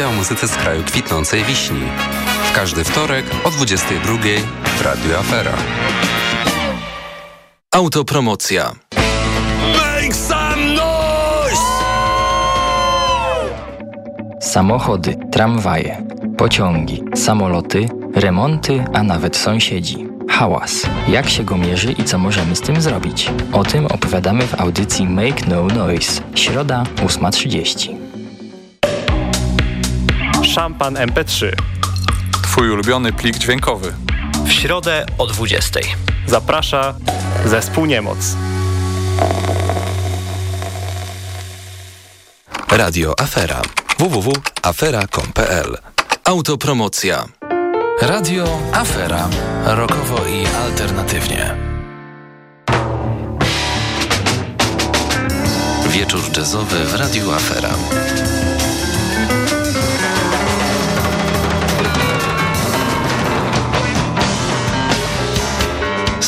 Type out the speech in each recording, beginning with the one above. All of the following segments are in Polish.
Audycja o muzyce z kraju kwitnącej wiśni. W każdy wtorek o 22 w Radiu Afera. Autopromocja. Make some noise! Samochody, tramwaje, pociągi, samoloty, remonty, a nawet sąsiedzi. Hałas. Jak się go mierzy i co możemy z tym zrobić? O tym opowiadamy w audycji Make No Noise. Środa 8.30. Szampan MP3. Twój ulubiony plik dźwiękowy. W środę o 20. Zaprasza zespół Niemoc. Radio Afera. www.afera.com.pl Autopromocja. Radio Afera. Rokowo i alternatywnie. Wieczór jazzowy w Radiu Afera.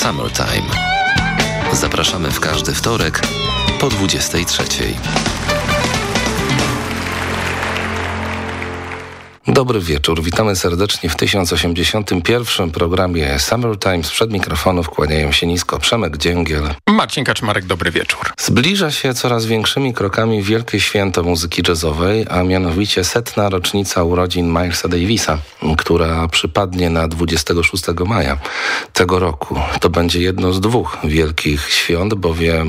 Summertime. Zapraszamy w każdy wtorek po 23. Dobry wieczór, witamy serdecznie w 1081 programie Summertime. Przed mikrofonów kłaniają się nisko Przemek Dzięgiel. Marcin Kaczmarek, dobry wieczór. Zbliża się coraz większymi krokami wielkie święto muzyki jazzowej, a mianowicie setna rocznica urodzin Milesa Davisa, która przypadnie na 26 maja tego roku. To będzie jedno z dwóch wielkich świąt, bowiem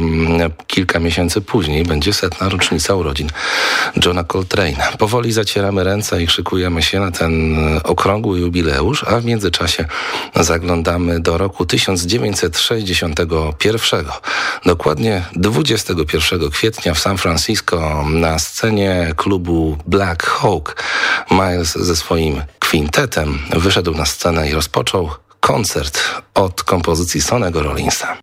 kilka miesięcy później będzie setna rocznica urodzin Johna Coltrane'a. Powoli zacieramy ręce i szykujemy się na ten okrągły jubileusz, a w międzyczasie zaglądamy do roku 1961. Dokładnie 21 kwietnia w San Francisco na scenie klubu Black Hawk Miles ze swoim kwintetem wyszedł na scenę i rozpoczął koncert od kompozycji Sonego Rollinsa.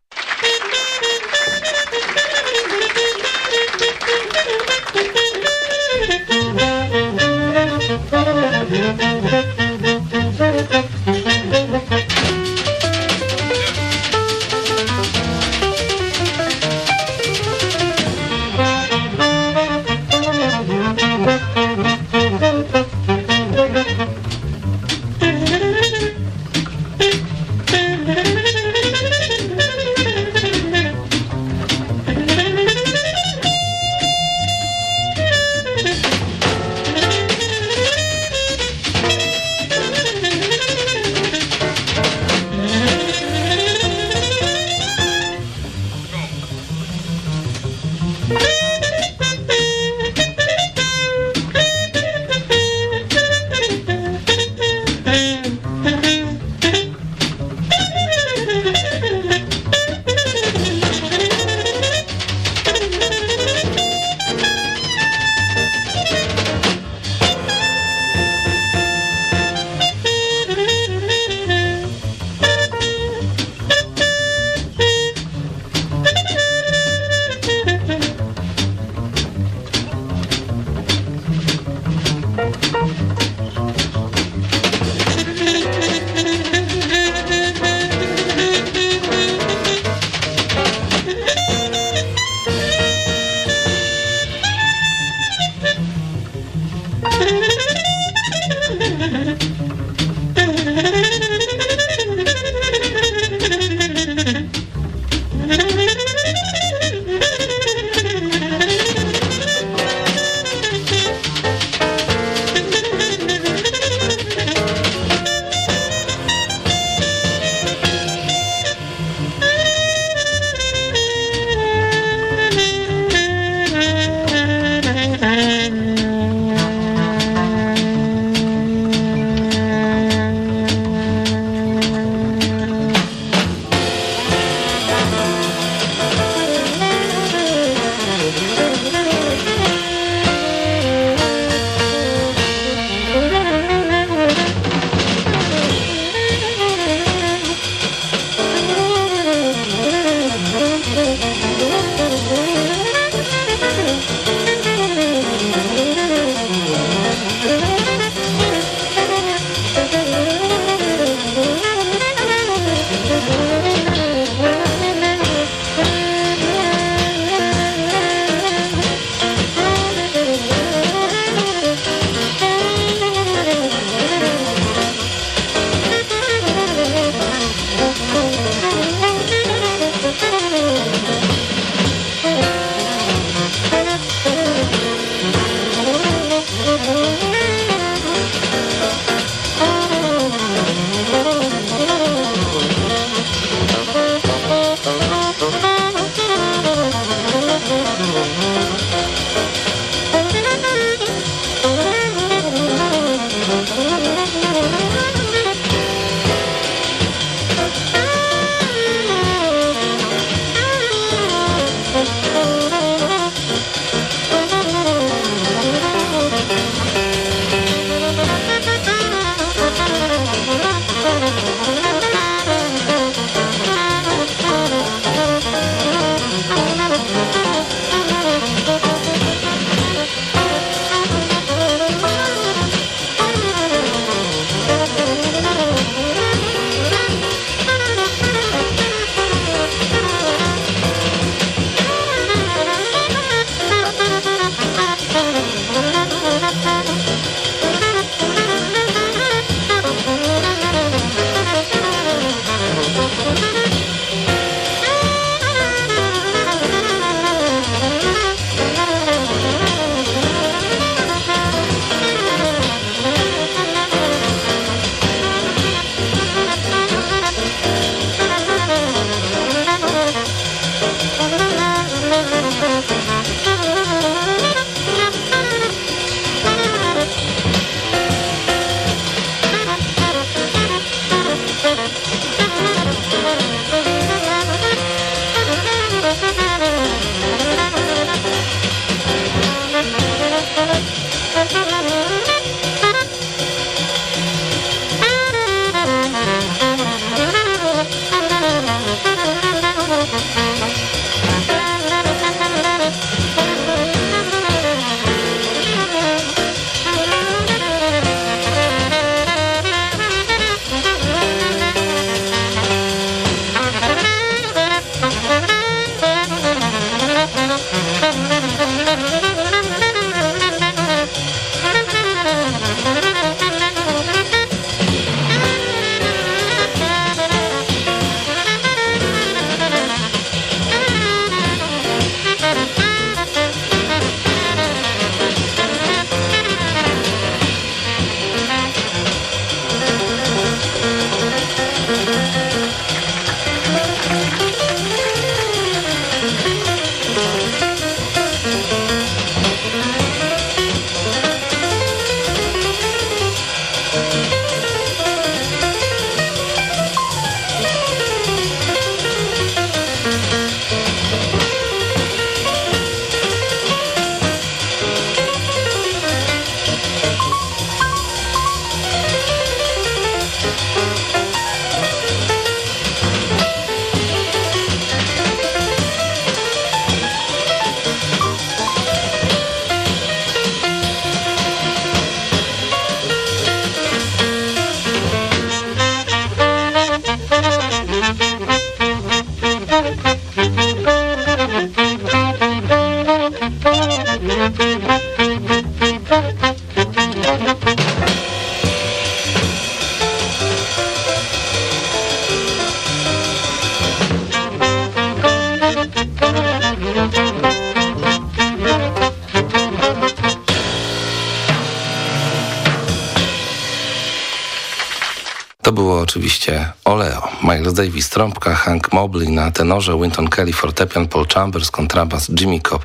Trąbka, Hank Mobley na tenorze, Winton Kelly fortepian, Paul Chambers kontrabas, Jimmy Cobb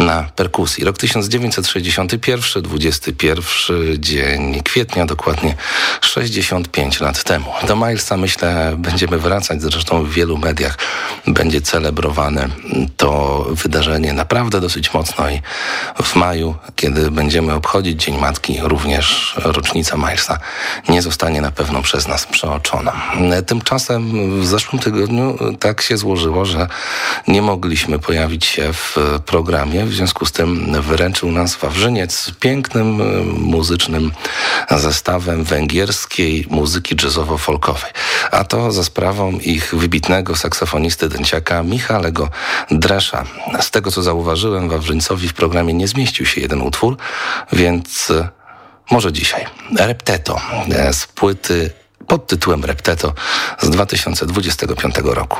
na perkusji. Rok 1961, 21 dzień kwietnia, dokładnie 65 lat temu. Do Milesa myślę będziemy wracać, zresztą w wielu mediach będzie celebrowane to wydarzenie naprawdę dosyć mocno i w maju, kiedy będziemy obchodzić Dzień Matki, również rocznica Milesa nie zostanie na pewno przez nas przeoczona. Tymczasem w zeszłym tygodniu tak się złożyło, że nie mogliśmy pojawić się w programie, w związku z tym wyręczył nas Wawrzyniec z pięknym muzycznym zestawem węgierskiej muzyki jazzowo-folkowej. A to za sprawą ich wybitnego saksofonisty dęciaka Michalego Dresza. Z tego co zauważyłem, Wawrzyńcowi w programie nie zmieścił się jeden utwór, więc może dzisiaj. Repteto z płyty pod tytułem Repteto z 2025 roku.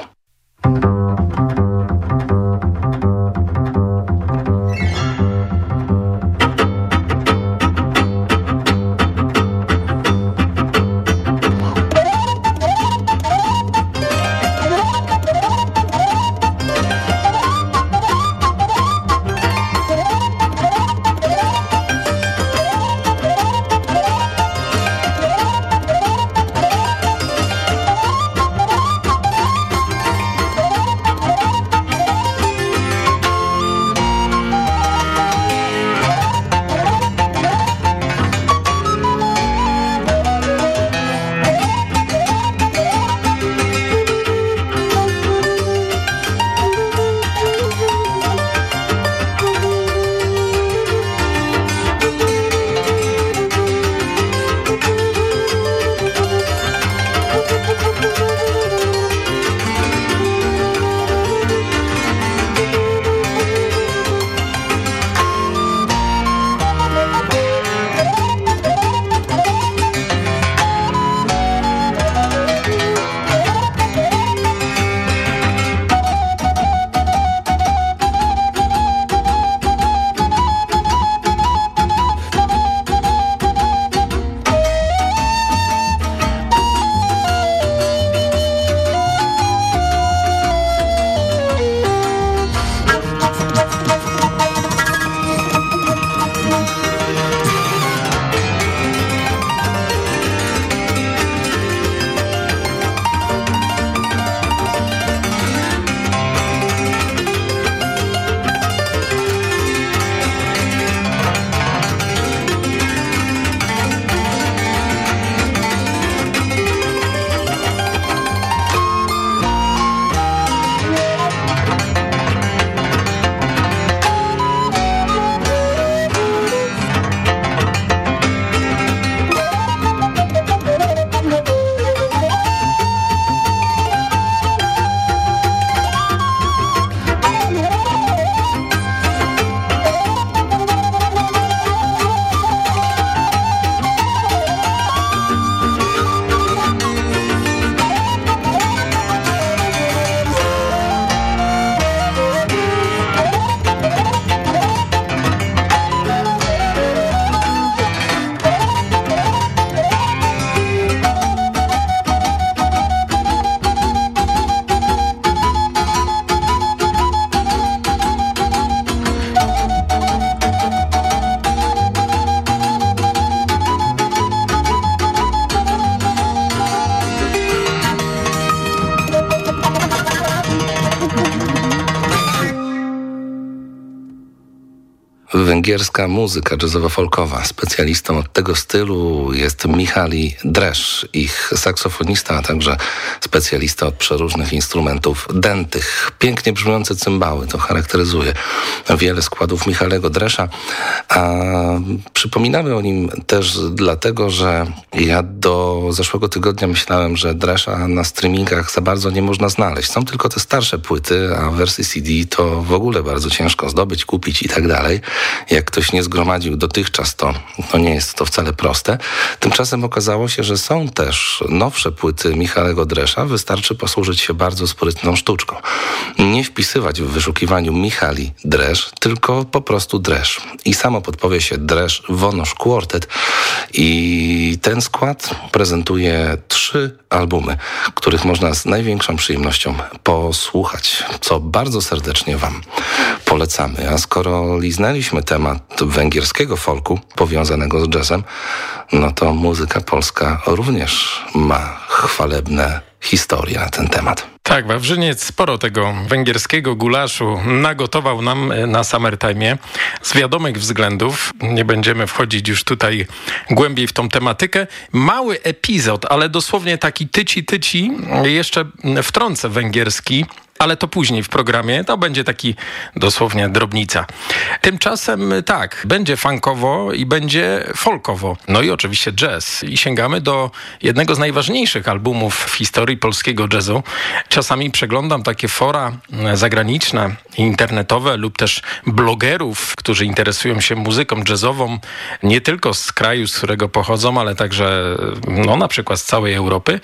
Węgierska muzyka jazzowo-folkowa. Specjalistą od tego stylu jest Michali Dresz, ich saksofonista, a także specjalista od przeróżnych instrumentów dętych. Pięknie brzmiące cymbały, to charakteryzuje wiele składów Michalego Dresza, a przypominamy o nim też dlatego, że ja do zeszłego tygodnia myślałem, że Dresza na streamingach za bardzo nie można znaleźć. Są tylko te starsze płyty, a wersy CD to w ogóle bardzo ciężko zdobyć, kupić i tak dalej. jak ktoś nie zgromadził dotychczas, to, to nie jest to wcale proste. Tymczasem okazało się, że są też nowsze płyty Michałego Dresza. Wystarczy posłużyć się bardzo sprytną sztuczką. Nie wpisywać w wyszukiwaniu Michali Dresz, tylko po prostu Dresz. I samo podpowie się Dresz Wonosz Quartet. I ten skład prezentuje trzy albumy, których można z największą przyjemnością posłuchać, co bardzo serdecznie Wam polecamy. A skoro liznęliśmy temat węgierskiego folku powiązanego z jazzem, no to muzyka polska również ma chwalebne historie na ten temat. Tak, Wawrzyniec sporo tego węgierskiego gulaszu nagotował nam na Summertime z wiadomych względów. Nie będziemy wchodzić już tutaj głębiej w tą tematykę. Mały epizod, ale dosłownie taki tyci-tyci, jeszcze wtrącę węgierski, ale to później w programie. To będzie taki dosłownie drobnica. Tymczasem tak, będzie funkowo i będzie folkowo. No i oczywiście jazz. I sięgamy do jednego z najważniejszych albumów w historii polskiego jazzu. Czasami przeglądam takie fora zagraniczne, internetowe lub też blogerów, którzy interesują się muzyką jazzową nie tylko z kraju, z którego pochodzą, ale także no, na przykład z całej Europy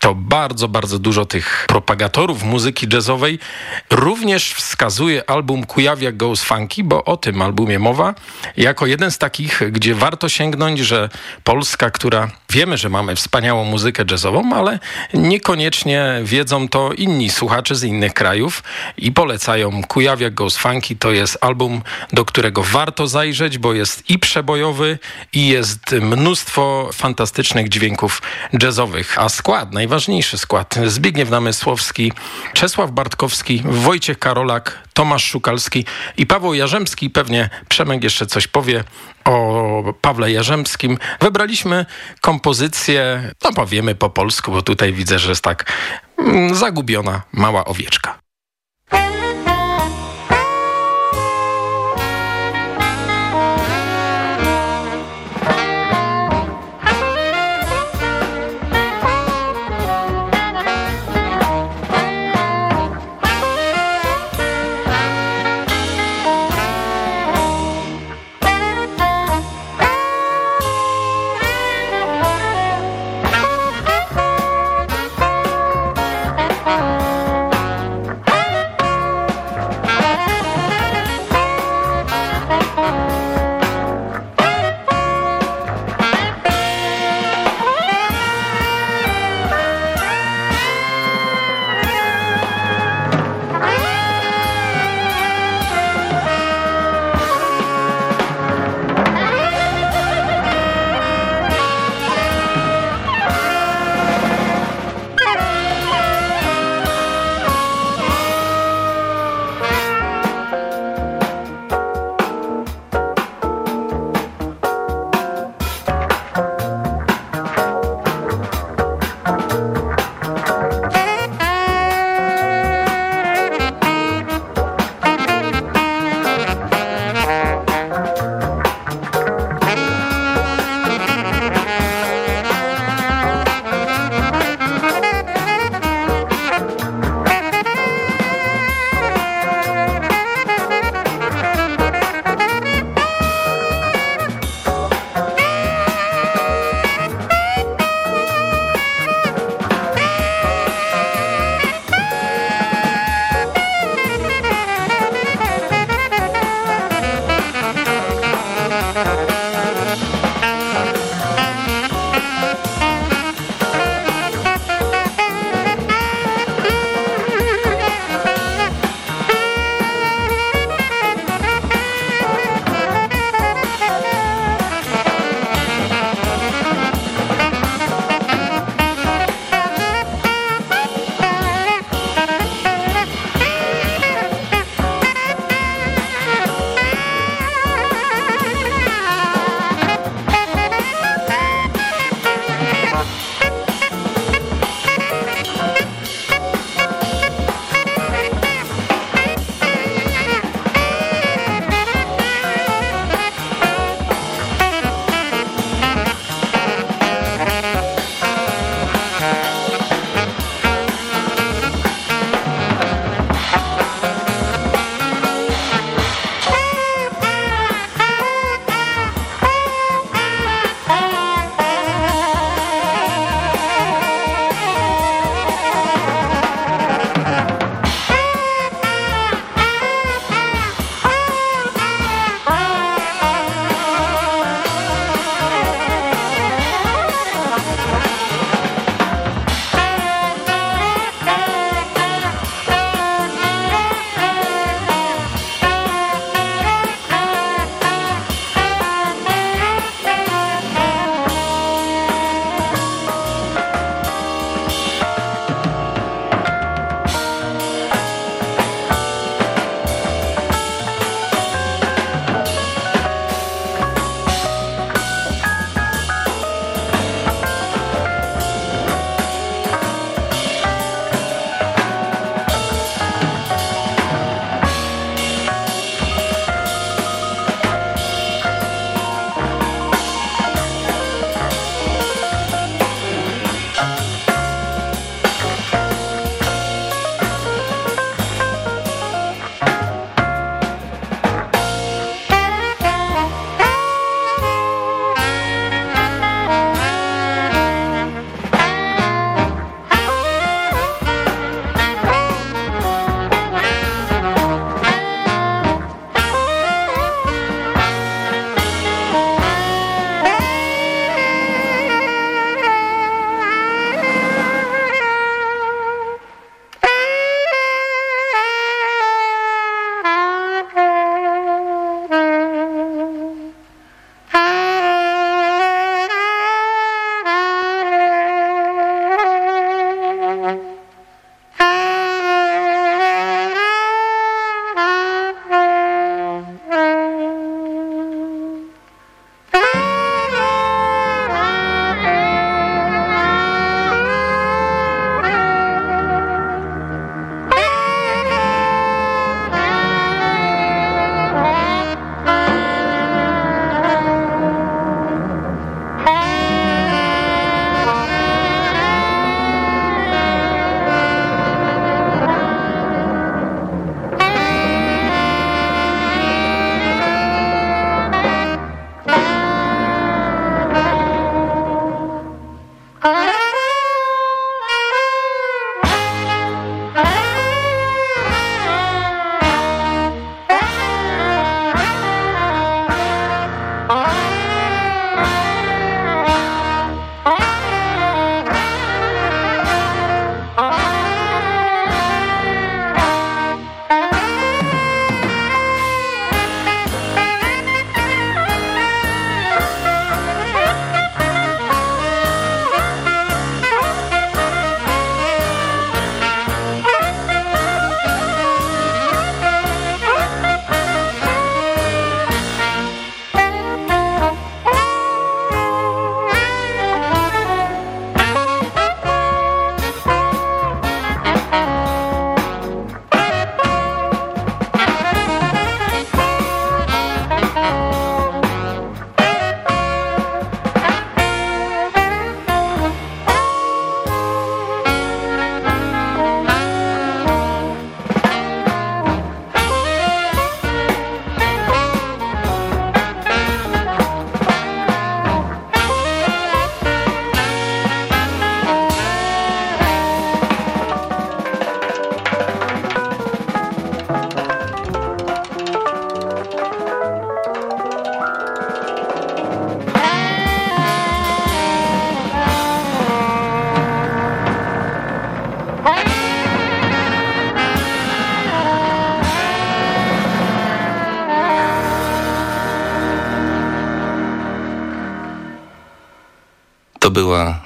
to bardzo, bardzo dużo tych propagatorów muzyki jazzowej również wskazuje album Kujawia Goes Funky, bo o tym albumie mowa, jako jeden z takich, gdzie warto sięgnąć, że Polska, która wiemy, że mamy wspaniałą muzykę jazzową, ale niekoniecznie wiedzą to inni słuchacze z innych krajów i polecają Kujawia Goes Funky. To jest album, do którego warto zajrzeć, bo jest i przebojowy i jest mnóstwo fantastycznych dźwięków jazzowych, a skład, najważniejszy skład. Zbigniew Namysłowski, Czesław Bartkowski, Wojciech Karolak, Tomasz Szukalski i Paweł Jarzemski. Pewnie Przemek jeszcze coś powie o Pawle Jarzemskim. Wybraliśmy kompozycję, no powiemy po polsku, bo tutaj widzę, że jest tak mm, zagubiona mała owieczka.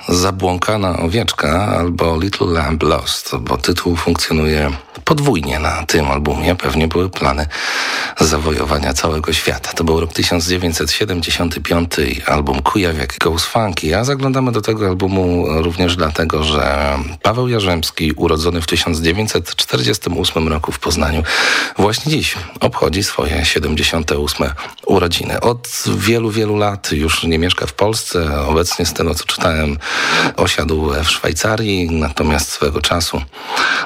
Zabłąkana Owieczka albo Little Lamb Lost, bo tytuł funkcjonuje podwójnie na tym albumie. Pewnie były plany zawojowania całego świata. To był rok 1975, album Kujawiak Goes Funky. A zaglądamy do tego albumu również dlatego, że Paweł Jarzemski, urodzony w 1948 roku w Poznaniu, właśnie dziś obchodzi swoje 78 urodziny. Od wielu, wielu lat już nie mieszka w Polsce. Obecnie z tego, co czytałem, osiadł w Szwajcarii, natomiast swego czasu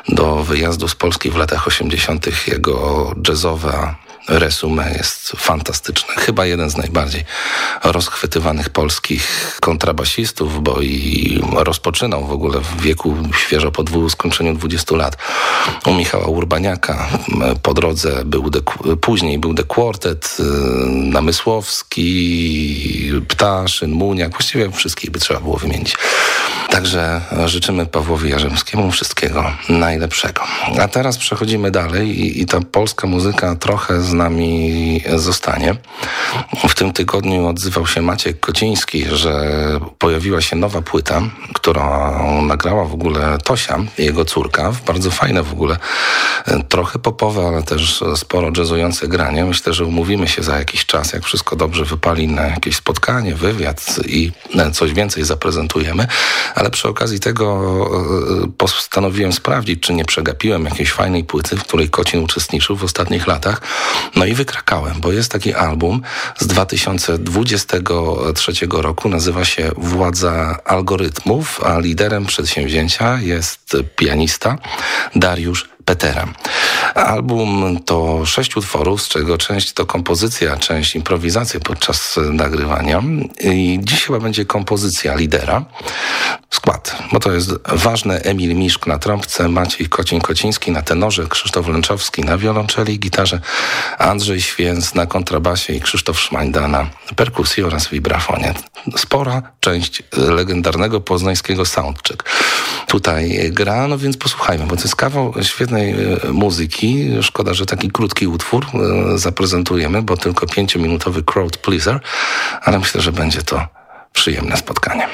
do wyjazdu z Polski w latach 80. jego jazzowa resume jest fantastyczne. Chyba jeden z najbardziej rozchwytywanych polskich kontrabasistów, bo i rozpoczynał w ogóle w wieku świeżo po dwu, skończeniu 20 lat u Michała Urbaniaka. Po drodze był de, później był The Quartet, y, Namysłowski, Ptaszyn, Muniak, właściwie wszystkich by trzeba było wymienić. Także życzymy Pawłowi Jarzemskiemu wszystkiego najlepszego. A teraz przechodzimy dalej i, i ta polska muzyka trochę z nami zostanie. W tym tygodniu odzywał się Maciek Kociński, że pojawiła się nowa płyta, którą nagrała w ogóle Tosia, jego córka. Bardzo fajne w ogóle, trochę popowe, ale też sporo jazzujące granie. Myślę, że umówimy się za jakiś czas, jak wszystko dobrze wypali na jakieś spotkanie, wywiad i coś więcej zaprezentujemy. Ale przy okazji tego postanowiłem sprawdzić, czy nie przegapiłem jakiejś fajnej płyty, w której Kocin uczestniczył w ostatnich latach. No i wykrakałem, bo jest taki album z 2023 roku, nazywa się Władza Algorytmów, a liderem przedsięwzięcia jest pianista Dariusz Petera. Album to sześć utworów, z czego część to kompozycja, część improwizacja podczas nagrywania. I dziś chyba będzie kompozycja lidera. Skład, bo to jest ważne. Emil Miszk na trąbce, Maciej Kocin-Kociński na tenorze, Krzysztof Lęczowski na wiolonczeli gitarze, Andrzej Święc na kontrabasie i Krzysztof Szmańda na perkusji oraz vibrafonie. Spora część legendarnego poznańskiego soundcheck. Tutaj gra, no więc posłuchajmy, bo to jest kawał świetnej muzyki. Szkoda, że taki krótki utwór zaprezentujemy, bo tylko pięciominutowy crowd pleaser, ale myślę, że będzie to przyjemne spotkanie.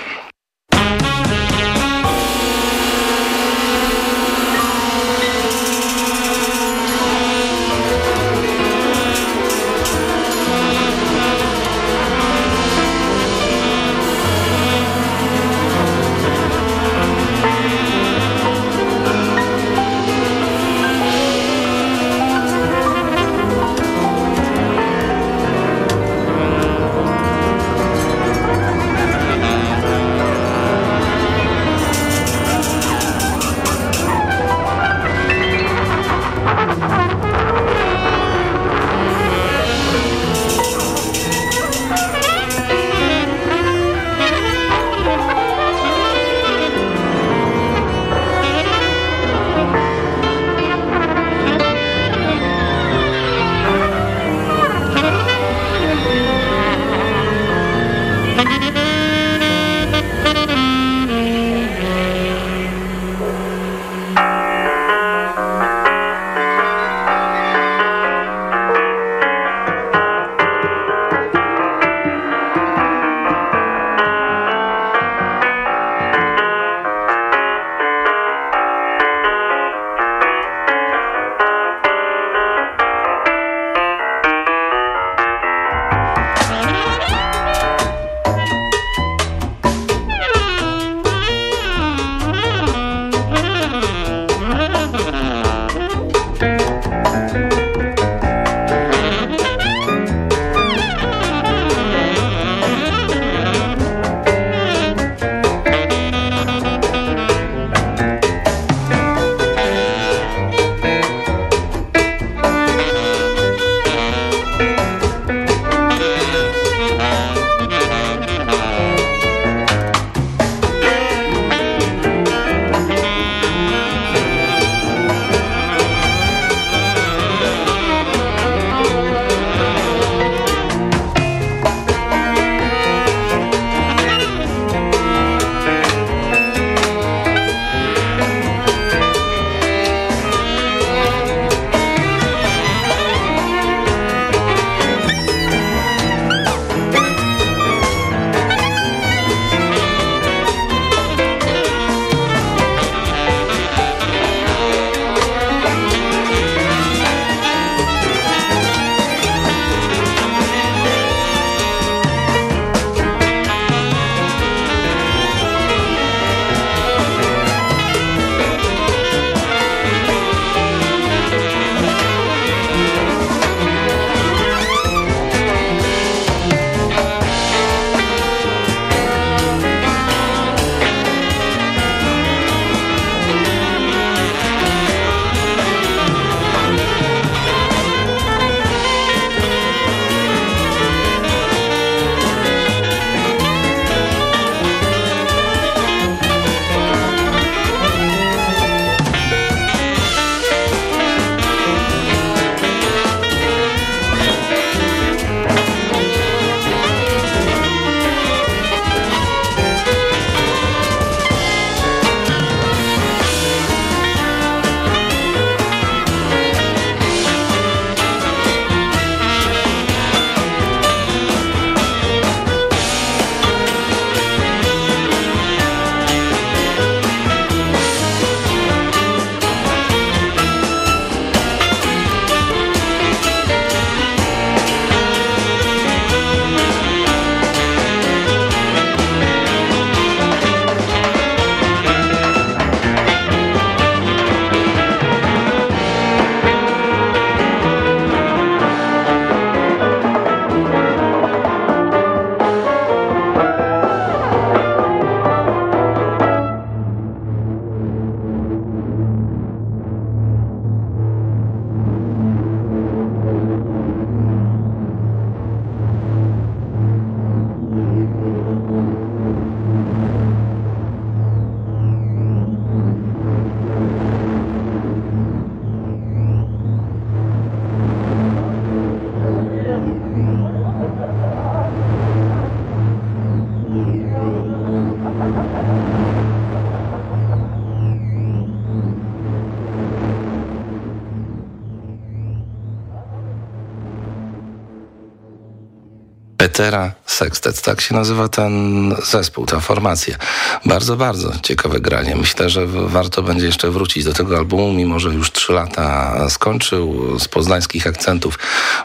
Etera Sextet. Tak się nazywa ten zespół, ta formacja. Bardzo, bardzo ciekawe granie. Myślę, że warto będzie jeszcze wrócić do tego albumu, mimo że już trzy lata skończył. Z poznańskich akcentów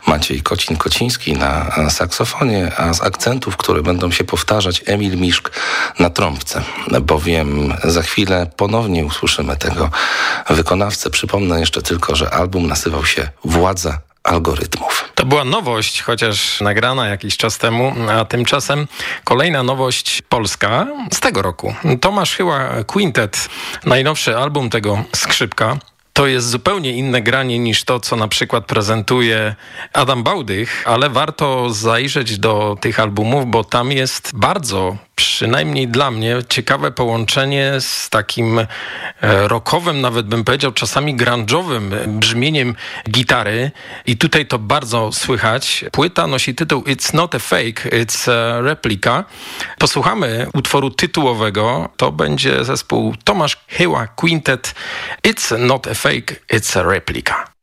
Maciej Kocin-Kociński na saksofonie, a z akcentów, które będą się powtarzać, Emil Miszk na trąbce. Bowiem za chwilę ponownie usłyszymy tego wykonawcę. Przypomnę jeszcze tylko, że album nazywał się Władza algorytmów. To była nowość, chociaż nagrana jakiś czas temu, a tymczasem kolejna nowość polska z tego roku. Tomasz Chyła Quintet, najnowszy album tego skrzypka to jest zupełnie inne granie niż to, co na przykład prezentuje Adam Bałdych, ale warto zajrzeć do tych albumów, bo tam jest bardzo przynajmniej dla mnie, ciekawe połączenie z takim e, rockowym, nawet bym powiedział, czasami grunge'owym brzmieniem gitary. I tutaj to bardzo słychać. Płyta nosi tytuł It's not a fake, it's a replica. Posłuchamy utworu tytułowego. To będzie zespół Tomasz Hyła Quintet. It's not a fake, it's a replica.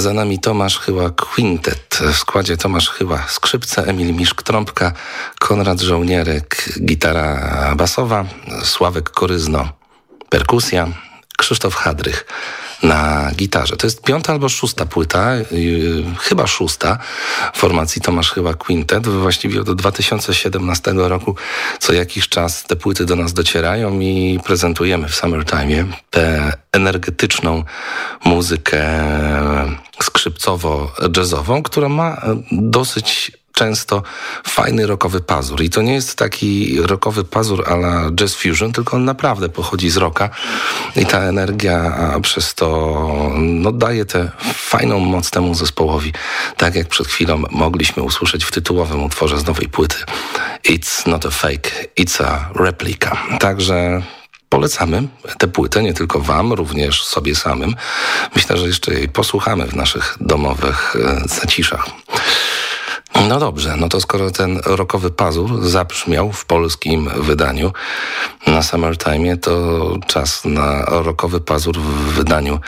Za nami Tomasz Chyła Quintet. W składzie Tomasz Chyła skrzypce, Emil Miszk trąbka, Konrad Żołnierek gitara basowa, Sławek Koryzno perkusja, Krzysztof Hadrych na gitarze. To jest piąta albo szósta płyta, yy, chyba szósta formacji Tomasz Chyba Quintet. Właściwie od 2017 roku co jakiś czas te płyty do nas docierają i prezentujemy w Summertime tę energetyczną muzykę skrzypcowo-jazzową, która ma dosyć często fajny rockowy pazur. I to nie jest taki rockowy pazur a la jazz fusion, tylko on naprawdę pochodzi z rocka i ta energia przez to no, daje tę fajną moc temu zespołowi. Tak jak przed chwilą mogliśmy usłyszeć w tytułowym utworze z nowej płyty It's not a fake, it's a replica. Także polecamy tę płytę nie tylko Wam, również sobie samym. Myślę, że jeszcze jej posłuchamy w naszych domowych e, zaciszach. No dobrze, no to skoro ten rokowy pazur zabrzmiał w polskim wydaniu na Summertime, to czas na rokowy pazur w wydaniu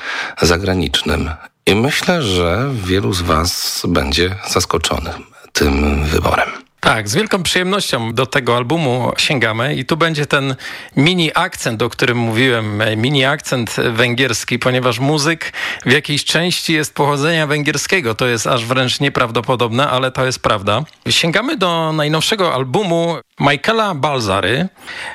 zagranicznym. I myślę, że wielu z Was będzie zaskoczonych tym wyborem. Tak, z wielką przyjemnością do tego albumu sięgamy i tu będzie ten mini akcent, o którym mówiłem, mini akcent węgierski, ponieważ muzyk w jakiejś części jest pochodzenia węgierskiego. To jest aż wręcz nieprawdopodobne, ale to jest prawda. Sięgamy do najnowszego albumu Michaela Balzary.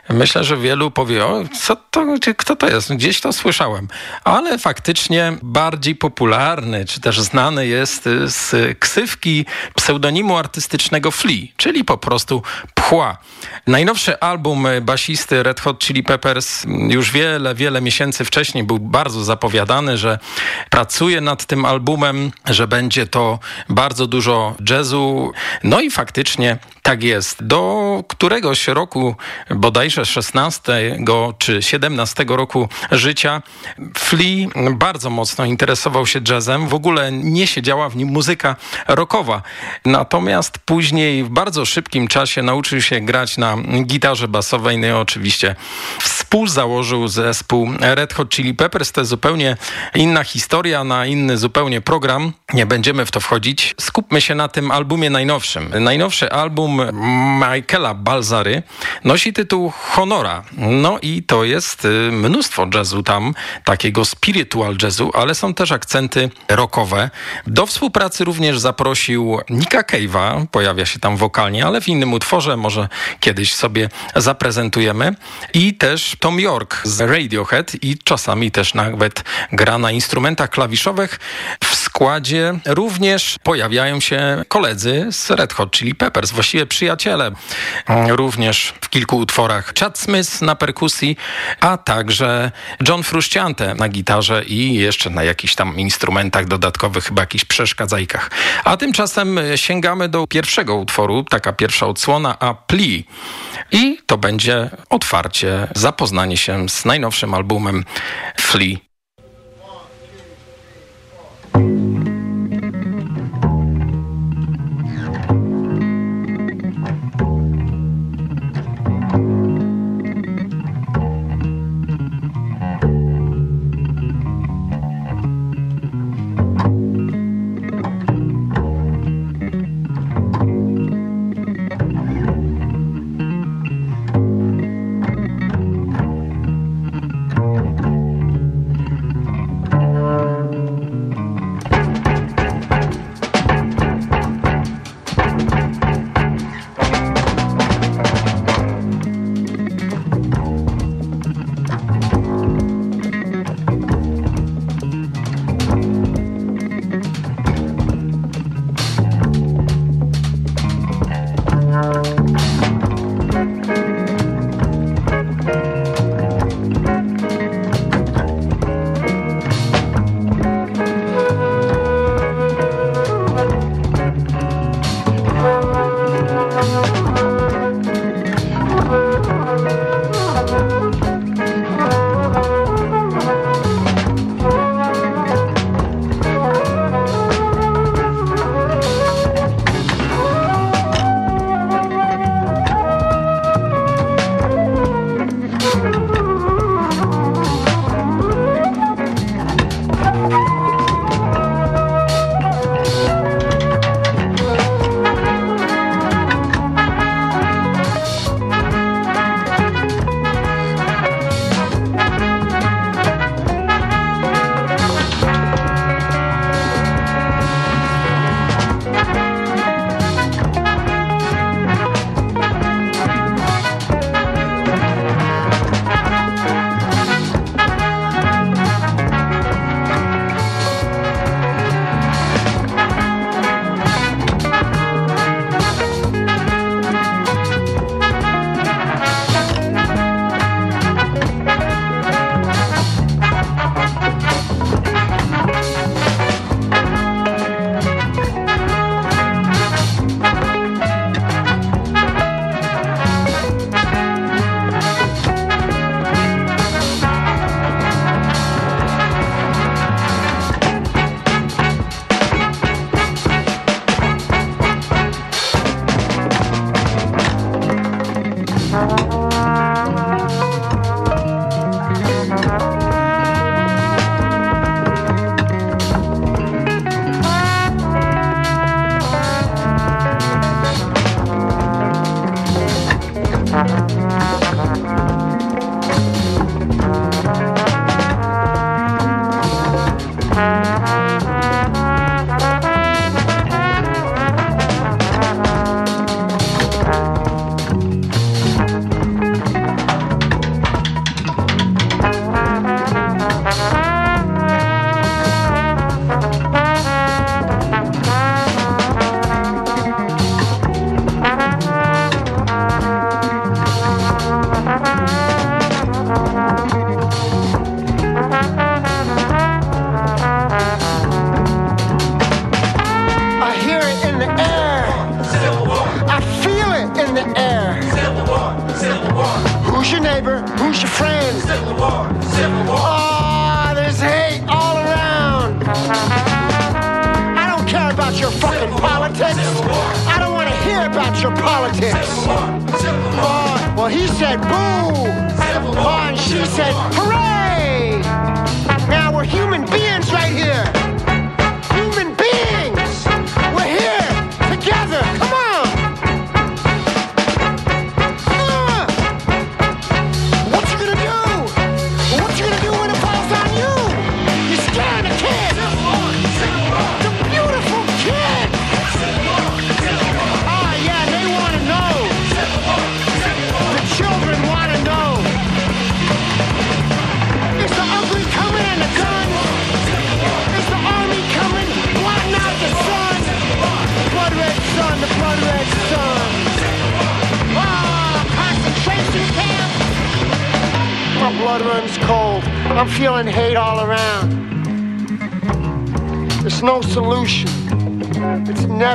Myślę, że wielu powie, o, co to, kto to jest? Gdzieś to słyszałem. Ale faktycznie bardziej popularny, czy też znany jest z ksywki pseudonimu artystycznego Flea czyli po prostu pchła. Najnowszy album basisty Red Hot Chili Peppers już wiele, wiele miesięcy wcześniej był bardzo zapowiadany, że pracuje nad tym albumem, że będzie to bardzo dużo jazzu. No i faktycznie tak jest. Do któregoś roku, bodajże 16 czy 17 roku życia, Flea bardzo mocno interesował się jazzem. W ogóle nie siedziała w nim muzyka rockowa. Natomiast później w bardzo szybkim czasie nauczył się grać na gitarze basowej. No i oczywiście współzałożył zespół Red Hot Chili Peppers. To jest zupełnie inna historia, na inny zupełnie program. Nie będziemy w to wchodzić. Skupmy się na tym albumie najnowszym. Najnowszy album Michaela Balzary nosi tytuł Honora. No i to jest y, mnóstwo jazzu tam, takiego spiritual jazzu, ale są też akcenty rockowe. Do współpracy również zaprosił Nika Cave'a, pojawia się tam wokalnie, ale w innym utworze, może kiedyś sobie zaprezentujemy. I też Tom York z Radiohead i czasami też nawet gra na instrumentach klawiszowych. W składzie również pojawiają się koledzy z Red Hot Chili Peppers, właściwie przyjaciele. Również w kilku utworach Chad Smith na perkusji, a także John Frusciante na gitarze i jeszcze na jakichś tam instrumentach dodatkowych, chyba jakichś przeszkadzajkach. A tymczasem sięgamy do pierwszego utworu, taka pierwsza odsłona, a Plea. I to będzie otwarcie, zapoznanie się z najnowszym albumem Flea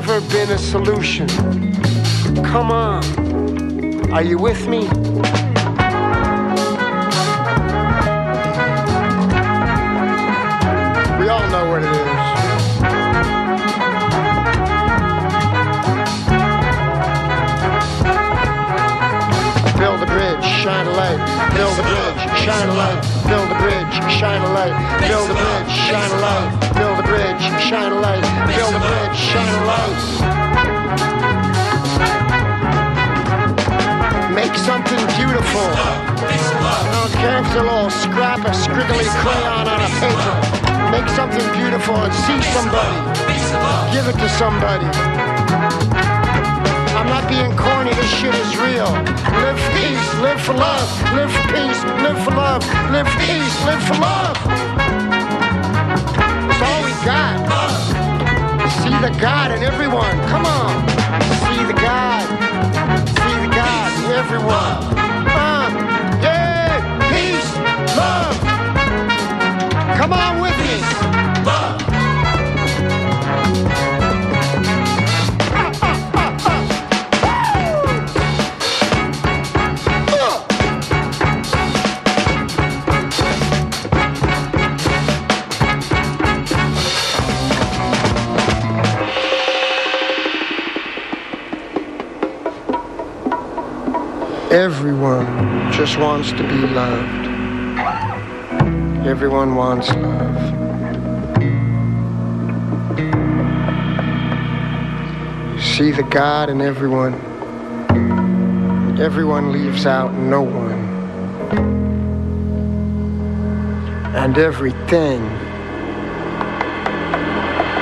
Never been a solution. Come on. Are you with me? We all know what it is. Build a bridge, shine a light. Build a bridge, shine a light. Build a bridge, shine a light. Build a bridge, scrap of crayon on a paper. Make something beautiful and see somebody. Give it to somebody. I'm not being corny, this shit is real. Live for peace, live for love, live for peace, live for love, live peace, live for love. It's all we got. See the God in everyone. Come on. See the God. See the God in everyone. Come on with me. Everyone just wants to be loved. Everyone wants love. You see the God in everyone. Everyone leaves out no one. And everything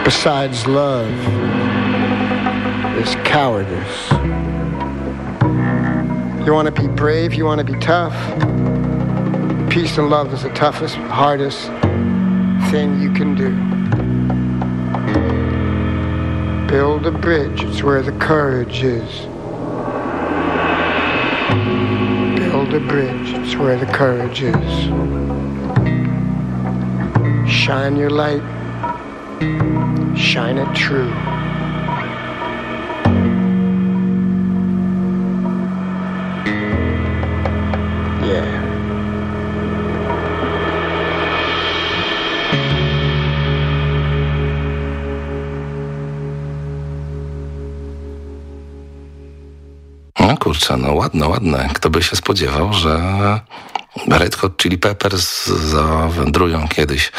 besides love is cowardice. You want to be brave, you want to be tough. Peace and love is the toughest, hardest thing you can do. Build a bridge, it's where the courage is. Build a bridge, it's where the courage is. Shine your light, shine it true. Kurczę, no ładne, ładne. Kto by się spodziewał, że Red Hot Chili Peppers zawędrują kiedyś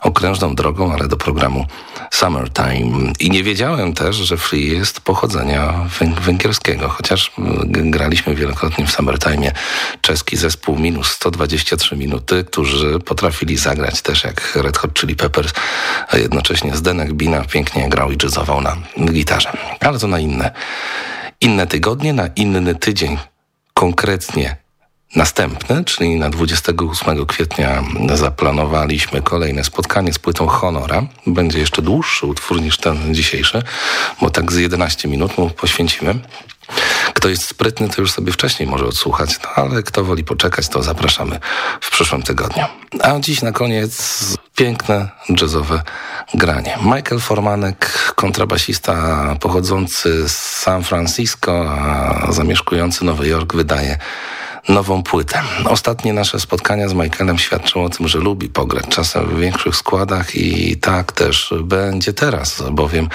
okrężną drogą, ale do programu Summertime. I nie wiedziałem też, że Free jest pochodzenia węg- węgierskiego, chociaż graliśmy wielokrotnie w Summertime czeski zespół minus 123 minuty, którzy potrafili zagrać też jak Red Hot Chili Peppers, a jednocześnie Zdenek Bina pięknie grał i jazzował na gitarze. Ale to na inne inne tygodnie, na inny tydzień konkretnie następny, czyli na 28 kwietnia zaplanowaliśmy kolejne spotkanie z płytą Honora. Będzie jeszcze dłuższy utwór niż ten dzisiejszy, bo tak z 11 minut mu poświęcimy. Kto jest sprytny, to już sobie wcześniej może odsłuchać, no ale kto woli poczekać, to zapraszamy w przyszłym tygodniu. A dziś na koniec piękne jazzowe granie. Michael Formanek, kontrabasista pochodzący z San Francisco, a zamieszkujący Nowy Jork, wydaje nową płytę. Ostatnie nasze spotkania z Michaelem świadczą o tym, że lubi pograć czasem w większych składach i tak też będzie teraz, bowiem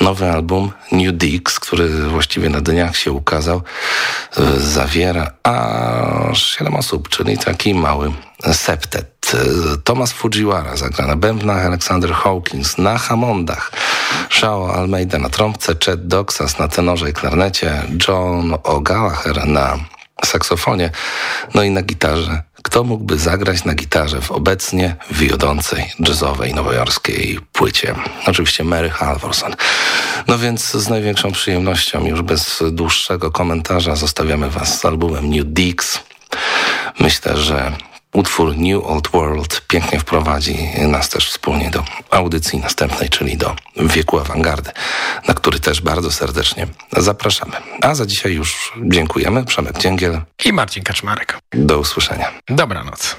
nowy album New Dix, który właściwie na dniach się ukazał, zawiera aż 7 osób, czyli taki mały septet. Thomas Fujiwara zagra na bębnach, Alexander Hawkins na Hammondach, Shao Almeida na trąbce, Chet Doxas na tenorze i klarnecie, John O'Gallagher na saksofonie, no i na gitarze. Kto mógłby zagrać na gitarze w obecnie wiodącej jazzowej nowojorskiej płycie? Oczywiście Mary Halvorson. No więc z największą przyjemnością, już bez dłuższego komentarza, zostawiamy Was z albumem New Dix. Myślę, że utwór New Old World pięknie wprowadzi nas też wspólnie do audycji następnej, czyli do wieku awangardy, na który też bardzo serdecznie zapraszamy. A za dzisiaj już dziękujemy. Przemek Dzięgiel i Marcin Kaczmarek. Do usłyszenia. Dobranoc.